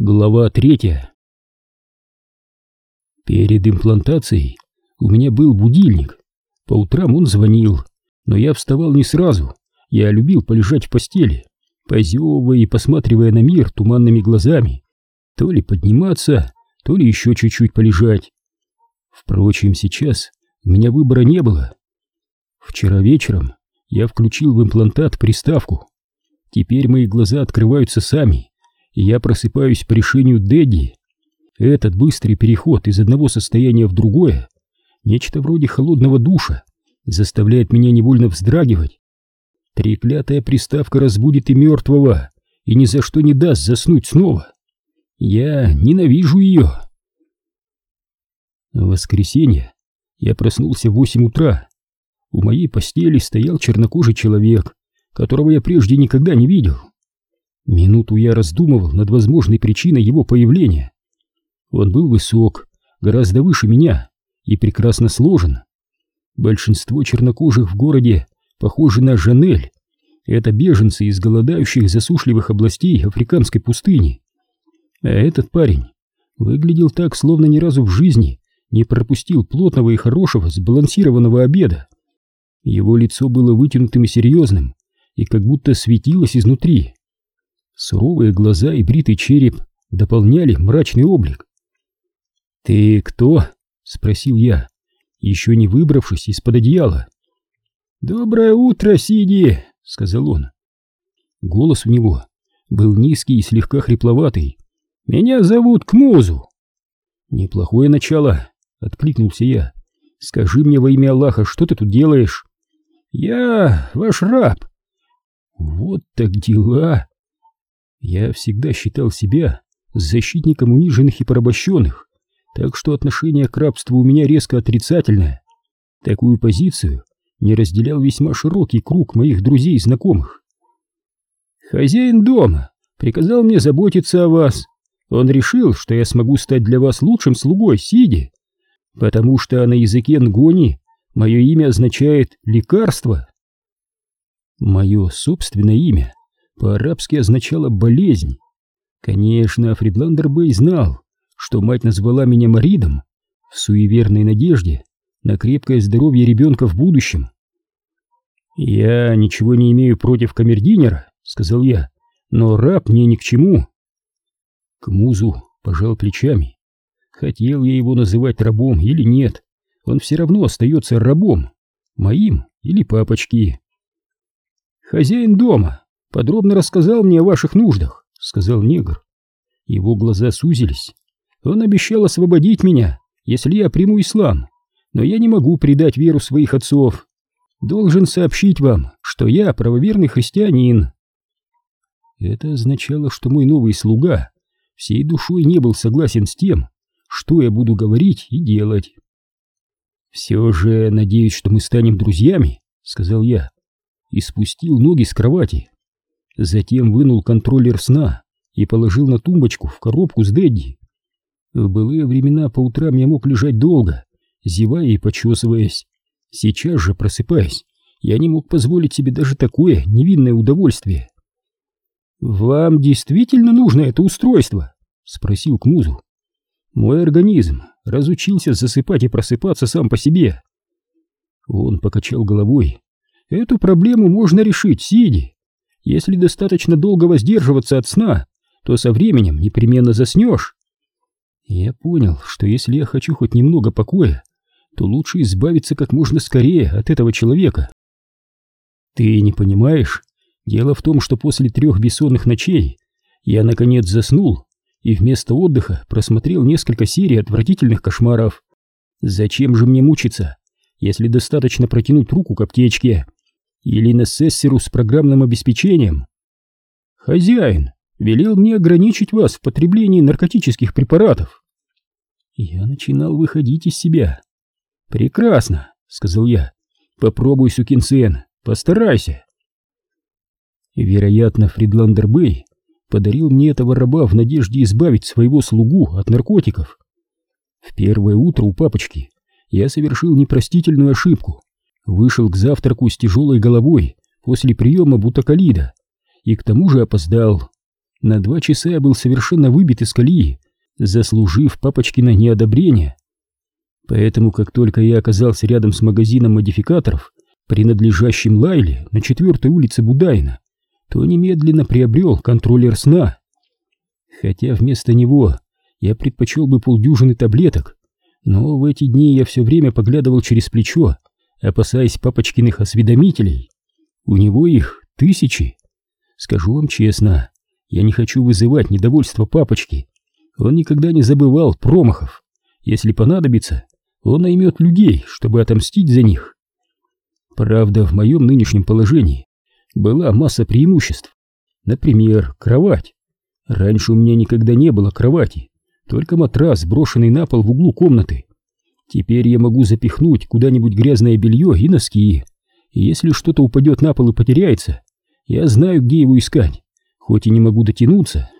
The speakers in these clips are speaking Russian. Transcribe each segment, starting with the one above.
Глава третья. Перед имплантацией у меня был будильник. По утрам он звонил, но я вставал не сразу. Я любил полежать в постели, позевывая и посматривая на мир туманными глазами. То ли подниматься, то ли еще чуть-чуть полежать. Впрочем, сейчас у меня выбора не было. Вчера вечером я включил в имплантат приставку. Теперь мои глаза открываются сами я просыпаюсь по решению Дэдди. Этот быстрый переход из одного состояния в другое, нечто вроде холодного душа, заставляет меня невольно вздрагивать. Треклятая приставка разбудит и мертвого, и ни за что не даст заснуть снова. Я ненавижу ее. В воскресенье я проснулся в восемь утра. У моей постели стоял чернокожий человек, которого я прежде никогда не видел. Минуту я раздумывал над возможной причиной его появления. Он был высок, гораздо выше меня и прекрасно сложен. Большинство чернокожих в городе похожи на Жанель. Это беженцы из голодающих засушливых областей африканской пустыни. А этот парень выглядел так, словно ни разу в жизни не пропустил плотного и хорошего сбалансированного обеда. Его лицо было вытянутым и серьезным, и как будто светилось изнутри. Суровые глаза и бритый череп дополняли мрачный облик. «Ты кто?» — спросил я, еще не выбравшись из-под одеяла. «Доброе утро, Сиди!» — сказал он. Голос у него был низкий и слегка хрипловатый. «Меня зовут Кмузу!» «Неплохое начало!» — откликнулся я. «Скажи мне во имя Аллаха, что ты тут делаешь?» «Я ваш раб!» «Вот так дела!» Я всегда считал себя защитником униженных и порабощенных, так что отношение к рабству у меня резко отрицательное. Такую позицию не разделял весьма широкий круг моих друзей и знакомых. Хозяин дома приказал мне заботиться о вас. Он решил, что я смогу стать для вас лучшим слугой, Сиди, потому что на языке нгони мое имя означает «лекарство». Мое собственное имя по-арабски означало «болезнь». Конечно, Фридландер Бэй знал, что мать назвала меня Маридом в суеверной надежде на крепкое здоровье ребенка в будущем. «Я ничего не имею против камердинера, сказал я, — «но раб мне ни к чему». К музу пожал плечами. Хотел я его называть рабом или нет, он все равно остается рабом, моим или папочки. «Хозяин дома подробно рассказал мне о ваших нуждах», — сказал негр. Его глаза сузились. «Он обещал освободить меня, если я приму ислам, но я не могу предать веру своих отцов. Должен сообщить вам, что я правоверный христианин». Это означало, что мой новый слуга всей душой не был согласен с тем, что я буду говорить и делать. «Все же надеюсь, что мы станем друзьями», — сказал я, и спустил ноги с кровати. Затем вынул контроллер сна и положил на тумбочку в коробку с Дэдди. В былые времена по утрам я мог лежать долго, зевая и почесываясь. Сейчас же, просыпаясь, я не мог позволить себе даже такое невинное удовольствие. «Вам действительно нужно это устройство?» — спросил Кмузу. «Мой организм разучился засыпать и просыпаться сам по себе». Он покачал головой. «Эту проблему можно решить, сидя. Если достаточно долго воздерживаться от сна, то со временем непременно заснешь. Я понял, что если я хочу хоть немного покоя, то лучше избавиться как можно скорее от этого человека. Ты не понимаешь? Дело в том, что после трех бессонных ночей я наконец заснул и вместо отдыха просмотрел несколько серий отвратительных кошмаров. Зачем же мне мучиться, если достаточно протянуть руку к аптечке или Несессеру с программным обеспечением. Хозяин велел мне ограничить вас в потреблении наркотических препаратов. Я начинал выходить из себя. Прекрасно, сказал я. Попробуй, сукин сын, постарайся. Вероятно, Фридландер Бэй подарил мне этого раба в надежде избавить своего слугу от наркотиков. В первое утро у папочки я совершил непростительную ошибку вышел к завтраку с тяжелой головой после приема бутакалида и к тому же опоздал. На два часа я был совершенно выбит из колеи, заслужив папочкино неодобрение. Поэтому, как только я оказался рядом с магазином модификаторов, принадлежащим Лайле на четвертой улице Будайна, то немедленно приобрел контроллер сна. Хотя вместо него я предпочел бы полдюжины таблеток, но в эти дни я все время поглядывал через плечо, опасаясь папочкиных осведомителей. У него их тысячи. Скажу вам честно, я не хочу вызывать недовольство папочки. Он никогда не забывал промахов. Если понадобится, он наймет людей, чтобы отомстить за них. Правда, в моем нынешнем положении была масса преимуществ. Например, кровать. Раньше у меня никогда не было кровати, только матрас, брошенный на пол в углу комнаты. Теперь я могу запихнуть куда-нибудь грязное белье и носки. И если что-то упадет на пол и потеряется, я знаю, где его искать, хоть и не могу дотянуться.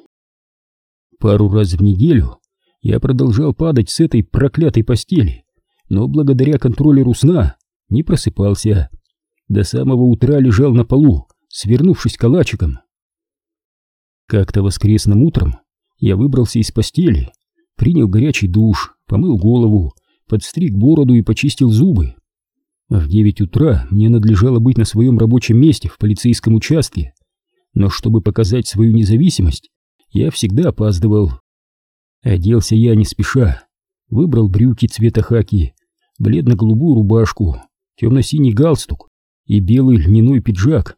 Пару раз в неделю я продолжал падать с этой проклятой постели, но благодаря контроллеру сна не просыпался. До самого утра лежал на полу, свернувшись калачиком. Как-то воскресным утром я выбрался из постели, принял горячий душ, помыл голову, подстриг бороду и почистил зубы. В девять утра мне надлежало быть на своем рабочем месте в полицейском участке, но чтобы показать свою независимость, я всегда опаздывал. Оделся я не спеша, выбрал брюки цвета хаки, бледно-голубую рубашку, темно-синий галстук и белый льняной пиджак.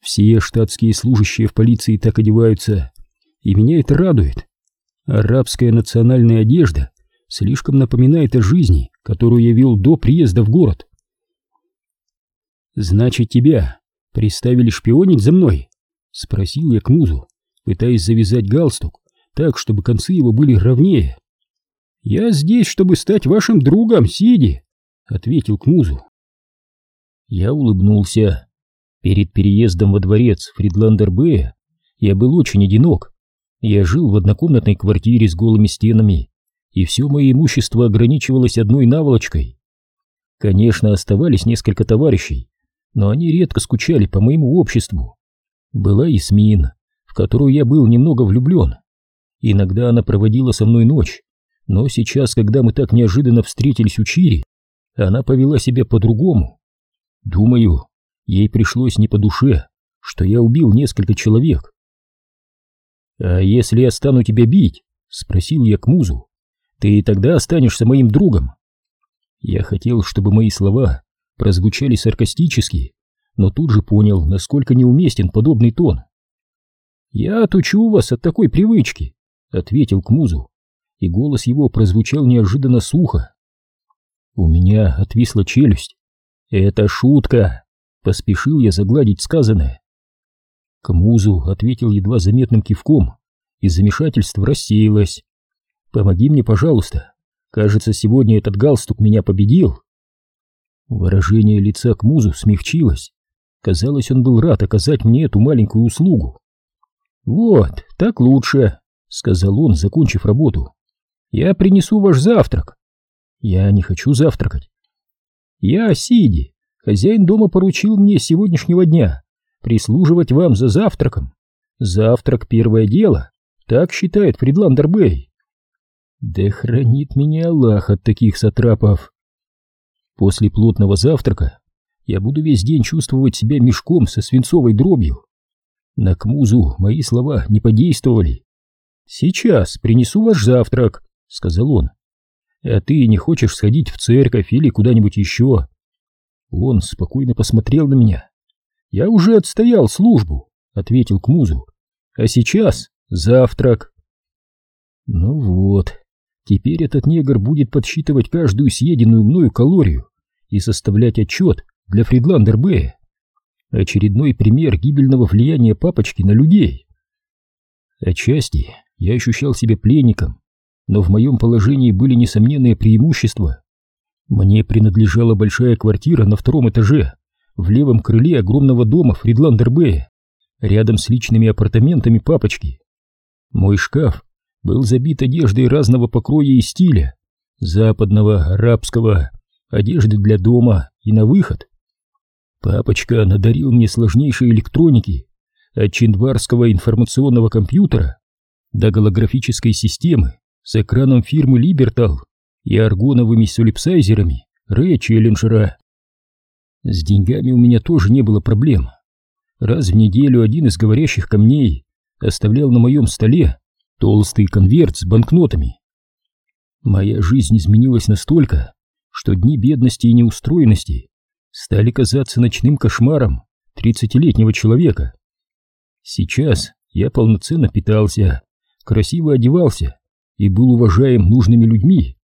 Все штатские служащие в полиции так одеваются, и меня это радует. Арабская национальная одежда слишком напоминает о жизни, которую я вел до приезда в город. «Значит, тебя приставили шпионить за мной?» — спросил я к музу, пытаясь завязать галстук так, чтобы концы его были ровнее. «Я здесь, чтобы стать вашим другом, Сиди», — ответил к музу. Я улыбнулся. Перед переездом во дворец Фридландер-Бэя я был очень одинок. Я жил в однокомнатной квартире с голыми стенами, и все мое имущество ограничивалось одной наволочкой. Конечно, оставались несколько товарищей, но они редко скучали по моему обществу. Была Исмин, в которую я был немного влюблен. Иногда она проводила со мной ночь, но сейчас, когда мы так неожиданно встретились у Чири, она повела себя по-другому. Думаю, ей пришлось не по душе, что я убил несколько человек. «А если я стану тебя бить?» — спросил я к музу. «Ты тогда останешься моим другом». Я хотел, чтобы мои слова прозвучали саркастически, но тут же понял, насколько неуместен подобный тон. «Я отучу вас от такой привычки», — ответил к музу, и голос его прозвучал неожиданно сухо. У меня отвисла челюсть. «Это шутка!» — поспешил я загладить сказанное. К музу ответил едва заметным кивком, и замешательство рассеялось. «Помоги мне, пожалуйста. Кажется, сегодня этот галстук меня победил». Выражение лица к музу смягчилось. Казалось, он был рад оказать мне эту маленькую услугу. «Вот, так лучше», — сказал он, закончив работу. «Я принесу ваш завтрак». «Я не хочу завтракать». «Я Сиди. Хозяин дома поручил мне сегодняшнего дня прислуживать вам за завтраком. Завтрак — первое дело, так считает Фридландер Бэй». «Да хранит меня Аллах от таких сатрапов». После плотного завтрака я буду весь день чувствовать себя мешком со свинцовой дробью. На Кмузу мои слова не подействовали. «Сейчас принесу ваш завтрак», — сказал он. «А ты не хочешь сходить в церковь или куда-нибудь еще?» Он спокойно посмотрел на меня. «Я уже отстоял службу», — ответил Кмузу. «А сейчас завтрак». Ну вот, Теперь этот негр будет подсчитывать каждую съеденную мною калорию и составлять отчет для Фридландер Б. Очередной пример гибельного влияния папочки на людей. Отчасти я ощущал себя пленником, но в моем положении были несомненные преимущества. Мне принадлежала большая квартира на втором этаже, в левом крыле огромного дома Фридландер Б, рядом с личными апартаментами папочки. Мой шкаф был забит одеждой разного покроя и стиля, западного, арабского, одежды для дома и на выход. Папочка надарил мне сложнейшей электроники, от чиндварского информационного компьютера до голографической системы с экраном фирмы Либертал и аргоновыми солипсайзерами Рэя Челленджера. С деньгами у меня тоже не было проблем. Раз в неделю один из говорящих камней оставлял на моем столе толстый конверт с банкнотами. Моя жизнь изменилась настолько, что дни бедности и неустроенности стали казаться ночным кошмаром тридцатилетнего человека. Сейчас я полноценно питался, красиво одевался и был уважаем нужными людьми.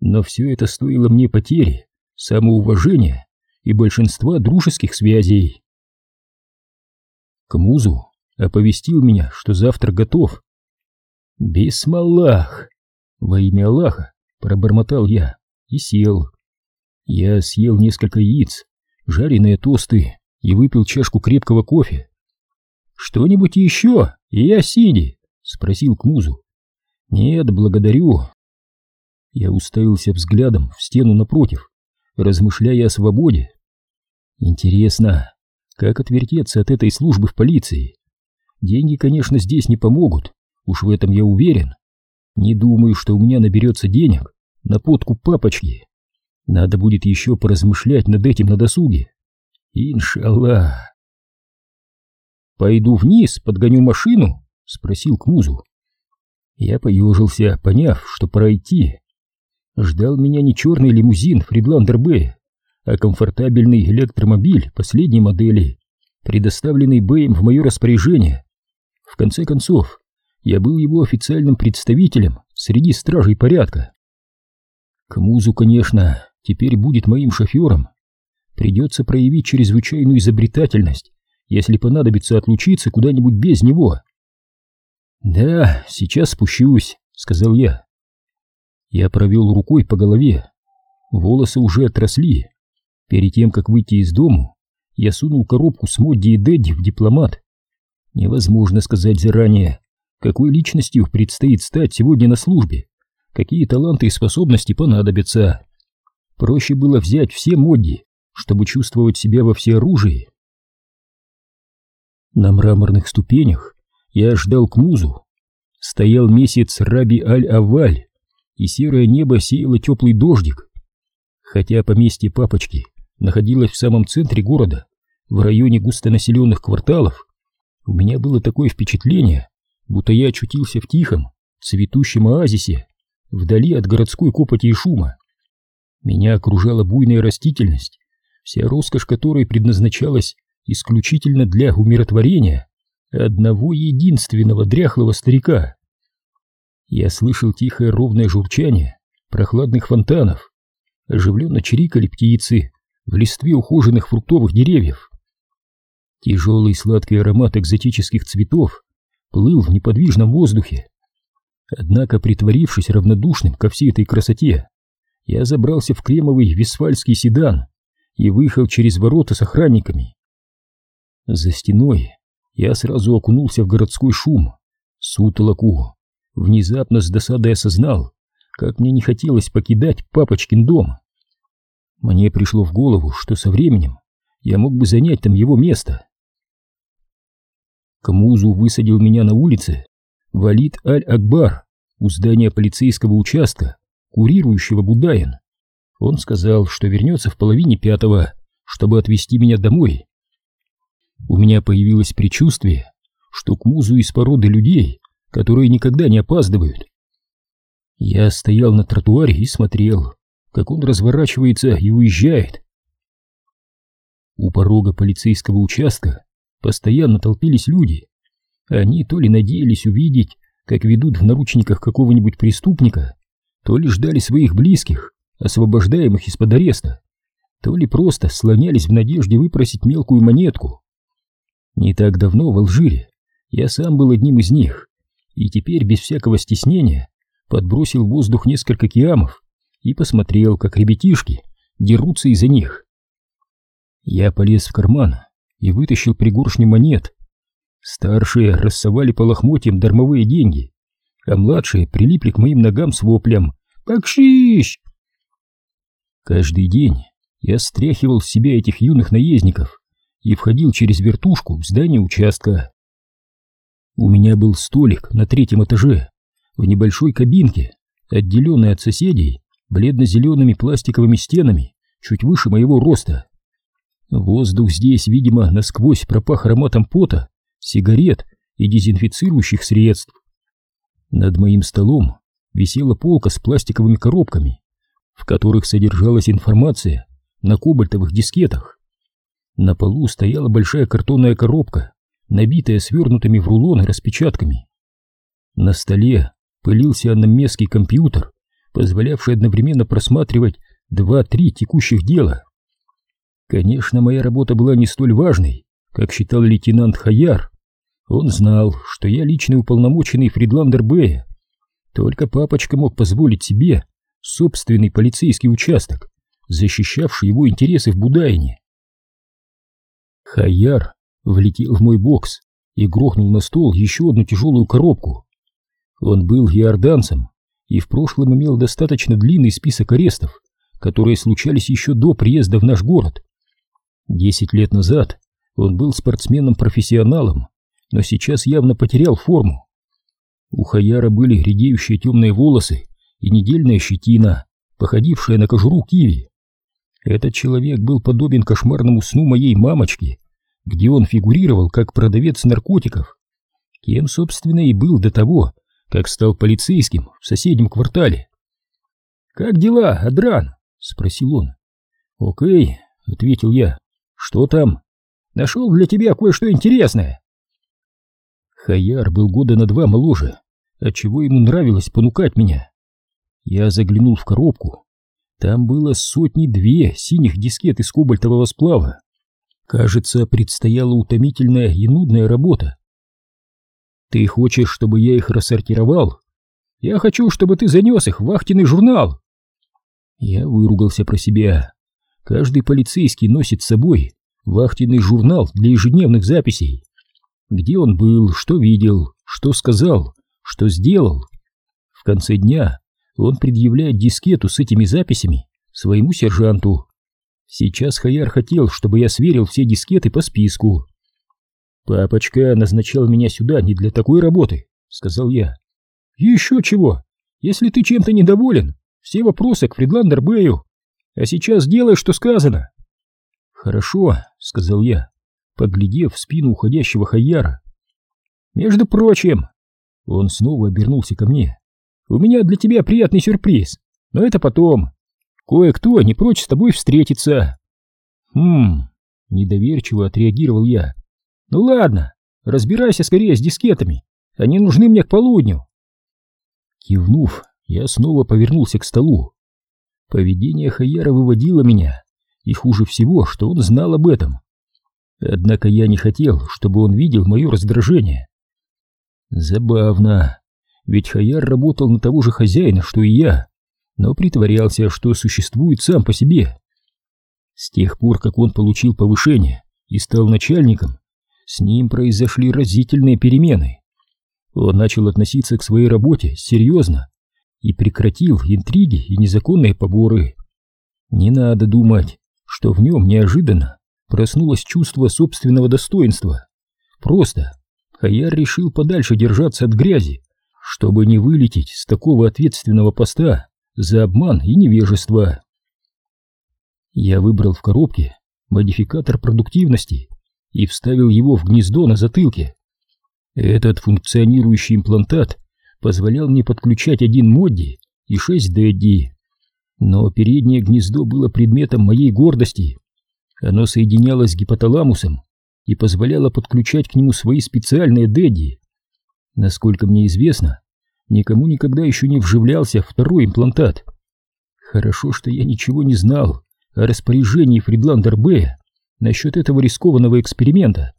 Но все это стоило мне потери, самоуважения и большинства дружеских связей. К музу оповестил меня, что завтра готов. «Бисмаллах!» Во имя Аллаха пробормотал я и сел. Я съел несколько яиц, жареные тосты и выпил чашку крепкого кофе. «Что-нибудь еще, я сиди?» — спросил Кмузу. «Нет, благодарю». Я уставился взглядом в стену напротив, размышляя о свободе. Интересно, как отвертеться от этой службы в полиции? Деньги, конечно, здесь не помогут, уж в этом я уверен. Не думаю, что у меня наберется денег на подкуп папочки. Надо будет еще поразмышлять над этим на досуге. Иншаллах. «Пойду вниз, подгоню машину?» — спросил Кмузу. Я поежился, поняв, что пора идти. Ждал меня не черный лимузин Фридландер Б, а комфортабельный электромобиль последней модели, предоставленный Бэем в мое распоряжение. В конце концов, я был его официальным представителем среди стражей порядка. Кмузу, конечно, теперь будет моим шофером. Придется проявить чрезвычайную изобретательность, если понадобится отлучиться куда-нибудь без него. «Да, сейчас спущусь», — сказал я. Я провел рукой по голове. Волосы уже отросли. Перед тем, как выйти из дому, я сунул коробку с Модди и Дэдди в дипломат. Невозможно сказать заранее, какой личностью предстоит стать сегодня на службе, какие таланты и способности понадобятся. Проще было взять все Модди, чтобы чувствовать себя во всеоружии. На мраморных ступенях я ждал к музу. Стоял месяц Раби Аль-Аваль, и серое небо сеяло теплый дождик. Хотя поместье папочки находилось в самом центре города, в районе густонаселенных кварталов, у меня было такое впечатление, будто я очутился в тихом, цветущем оазисе, вдали от городской копоти и шума. Меня окружала буйная растительность, вся роскошь которой предназначалась исключительно для умиротворения одного единственного дряхлого старика. Я слышал тихое ровное журчание прохладных фонтанов, оживленно чирикали птицы в листве ухоженных фруктовых деревьев. Тяжелый сладкий аромат экзотических цветов плыл в неподвижном воздухе. Однако, притворившись равнодушным ко всей этой красоте, я забрался в кремовый висфальский седан и выехал через ворота с охранниками. За стеной я сразу окунулся в городской шум, сутолоку. Внезапно с досадой осознал, как мне не хотелось покидать папочкин дом. Мне пришло в голову, что со временем я мог бы занять там его место. Камузу высадил меня на улице Валид Аль-Акбар у здания полицейского участка, курирующего Будаин. Он сказал, что вернется в половине пятого, чтобы отвезти меня домой. У меня появилось предчувствие, что к музу из породы людей, которые никогда не опаздывают. Я стоял на тротуаре и смотрел, как он разворачивается и уезжает. У порога полицейского участка Постоянно толпились люди. Они то ли надеялись увидеть, как ведут в наручниках какого-нибудь преступника, то ли ждали своих близких, освобождаемых из-под ареста, то ли просто слонялись в надежде выпросить мелкую монетку. Не так давно в Алжире я сам был одним из них, и теперь без всякого стеснения подбросил в воздух несколько киамов и посмотрел, как ребятишки дерутся из-за них. Я полез в карман и вытащил пригоршню монет. Старшие рассовали по лохмотьям дармовые деньги, а младшие прилипли к моим ногам с воплем «Бакшиш!». Каждый день я стряхивал с себя этих юных наездников и входил через вертушку в здание участка. У меня был столик на третьем этаже, в небольшой кабинке, отделенной от соседей бледно-зелеными пластиковыми стенами, чуть выше моего роста. Воздух здесь, видимо, насквозь пропах ароматом пота, сигарет и дезинфицирующих средств. Над моим столом висела полка с пластиковыми коробками, в которых содержалась информация на кобальтовых дискетах. На полу стояла большая картонная коробка, набитая свернутыми в рулоны распечатками. На столе пылился анамнезский компьютер, позволявший одновременно просматривать два-три текущих дела. Конечно, моя работа была не столь важной, как считал лейтенант Хаяр. Он знал, что я личный уполномоченный Фридландер Бэя. Только папочка мог позволить себе собственный полицейский участок, защищавший его интересы в Будайне. Хаяр влетел в мой бокс и грохнул на стол еще одну тяжелую коробку. Он был иорданцем и в прошлом имел достаточно длинный список арестов, которые случались еще до приезда в наш город. Десять лет назад он был спортсменом-профессионалом, но сейчас явно потерял форму. У Хаяра были редеющие темные волосы и недельная щетина, походившая на кожуру киви. Этот человек был подобен кошмарному сну моей мамочки, где он фигурировал как продавец наркотиков. Кем, собственно, и был до того, как стал полицейским в соседнем квартале. «Как дела, Адран?» — спросил он. «Окей», — ответил я. «Что там?» «Нашел для тебя кое-что интересное». Хаяр был года на два моложе, отчего ему нравилось понукать меня. Я заглянул в коробку. Там было сотни-две синих дискет из кобальтового сплава. Кажется, предстояла утомительная и нудная работа. Ты хочешь, чтобы я их рассортировал? Я хочу, чтобы ты занес их в вахтенный журнал. Я выругался про себя. Каждый полицейский носит с собой вахтенный журнал для ежедневных записей. Где он был, что видел, что сказал, что сделал. В конце дня он предъявляет дискету с этими записями своему сержанту. Сейчас Хаяр хотел, чтобы я сверил все дискеты по списку. «Папочка назначал меня сюда не для такой работы», — сказал я. «Еще чего? Если ты чем-то недоволен, все вопросы к Фридландер Бэю. А сейчас делай, что сказано». «Хорошо», — сказал я, поглядев в спину уходящего Хаяра. «Между прочим...» Он снова обернулся ко мне. «У меня для тебя приятный сюрприз, но это потом. Кое-кто не прочь с тобой встретиться». «Хм...» — недоверчиво отреагировал я. Ну ладно, разбирайся скорее с дискетами. Они нужны мне к полудню. Кивнув, я снова повернулся к столу. Поведение Хаяра выводило меня, и хуже всего, что он знал об этом. Однако я не хотел, чтобы он видел мое раздражение. Забавно, ведь Хаяр работал на того же хозяина, что и я, но притворялся, что существует сам по себе. С тех пор, как он получил повышение и стал начальником, с ним произошли разительные перемены. Он начал относиться к своей работе серьезно и прекратил интриги и незаконные поборы. Не надо думать, что в нем неожиданно проснулось чувство собственного достоинства. Просто Хаяр решил подальше держаться от грязи, чтобы не вылететь с такого ответственного поста за обман и невежество. Я выбрал в коробке модификатор продуктивности и вставил его в гнездо на затылке. Этот функционирующий имплантат позволял мне подключать один Модди и шесть Дэдди. Но переднее гнездо было предметом моей гордости. Оно соединялось с гипоталамусом и позволяло подключать к нему свои специальные Дэдди. Насколько мне известно, никому никогда еще не вживлялся второй имплантат. Хорошо, что я ничего не знал о распоряжении Фридландер Б насчет этого рискованного эксперимента.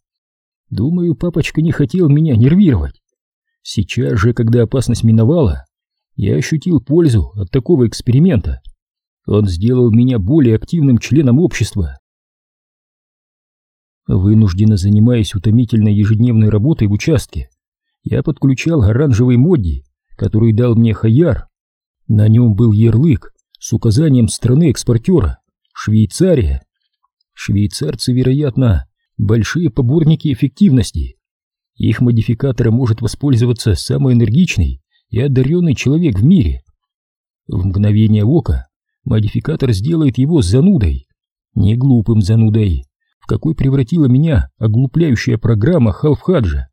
Думаю, папочка не хотел меня нервировать. Сейчас же, когда опасность миновала, я ощутил пользу от такого эксперимента. Он сделал меня более активным членом общества. Вынужденно занимаясь утомительной ежедневной работой в участке, я подключал оранжевый модди, который дал мне Хаяр. На нем был ярлык с указанием страны экспортера — Швейцария. Швейцарцы, вероятно, большие поборники эффективности. Их модификатором может воспользоваться самый энергичный и одаренный человек в мире. В мгновение ока модификатор сделает его занудой, не глупым занудой, в какой превратила меня оглупляющая программа Халфхаджа,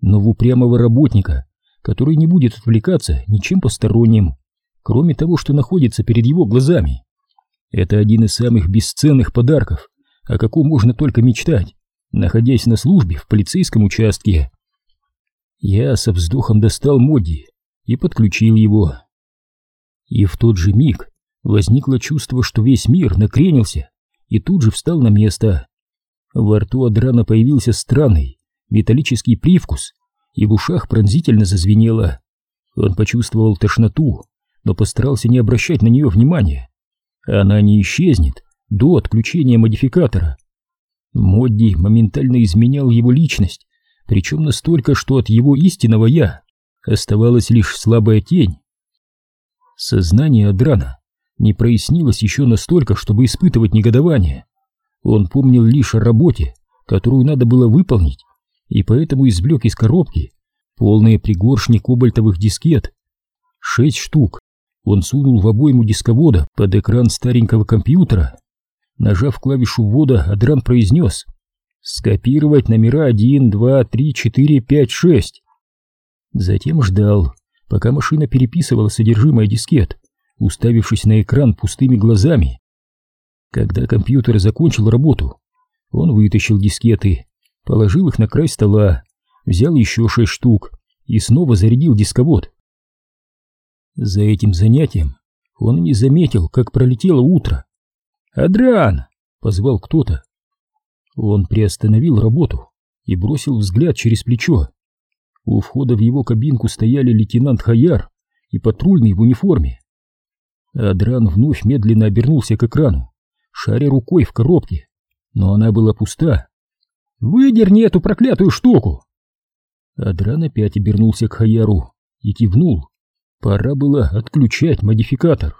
но в упрямого работника, который не будет отвлекаться ничем посторонним, кроме того, что находится перед его глазами. Это один из самых бесценных подарков, о каком можно только мечтать, находясь на службе в полицейском участке. Я со вздохом достал Модди и подключил его. И в тот же миг возникло чувство, что весь мир накренился и тут же встал на место. Во рту Адрана появился странный металлический привкус, и в ушах пронзительно зазвенело. Он почувствовал тошноту, но постарался не обращать на нее внимания. Она не исчезнет до отключения модификатора. Модди моментально изменял его личность, причем настолько, что от его истинного «я» оставалась лишь слабая тень. Сознание Адрана не прояснилось еще настолько, чтобы испытывать негодование. Он помнил лишь о работе, которую надо было выполнить, и поэтому извлек из коробки полные пригоршни кобальтовых дискет. Шесть штук он сунул в обойму дисковода под экран старенького компьютера. Нажав клавишу ввода, Адран произнес «Скопировать номера 1, 2, 3, 4, 5, 6». Затем ждал, пока машина переписывала содержимое дискет, уставившись на экран пустыми глазами. Когда компьютер закончил работу, он вытащил дискеты, положил их на край стола, взял еще шесть штук и снова зарядил дисковод. За этим занятием он не заметил, как пролетело утро. «Адриан!» — позвал кто-то. Он приостановил работу и бросил взгляд через плечо. У входа в его кабинку стояли лейтенант Хаяр и патрульный в униформе. Адран вновь медленно обернулся к экрану, шаря рукой в коробке, но она была пуста. «Выдерни эту проклятую штуку!» Адран опять обернулся к Хаяру и кивнул. Пора было отключать модификатор.